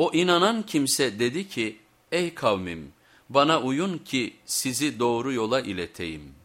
O inanan kimse dedi ki ey kavmim bana uyun ki sizi doğru yola ileteyim.''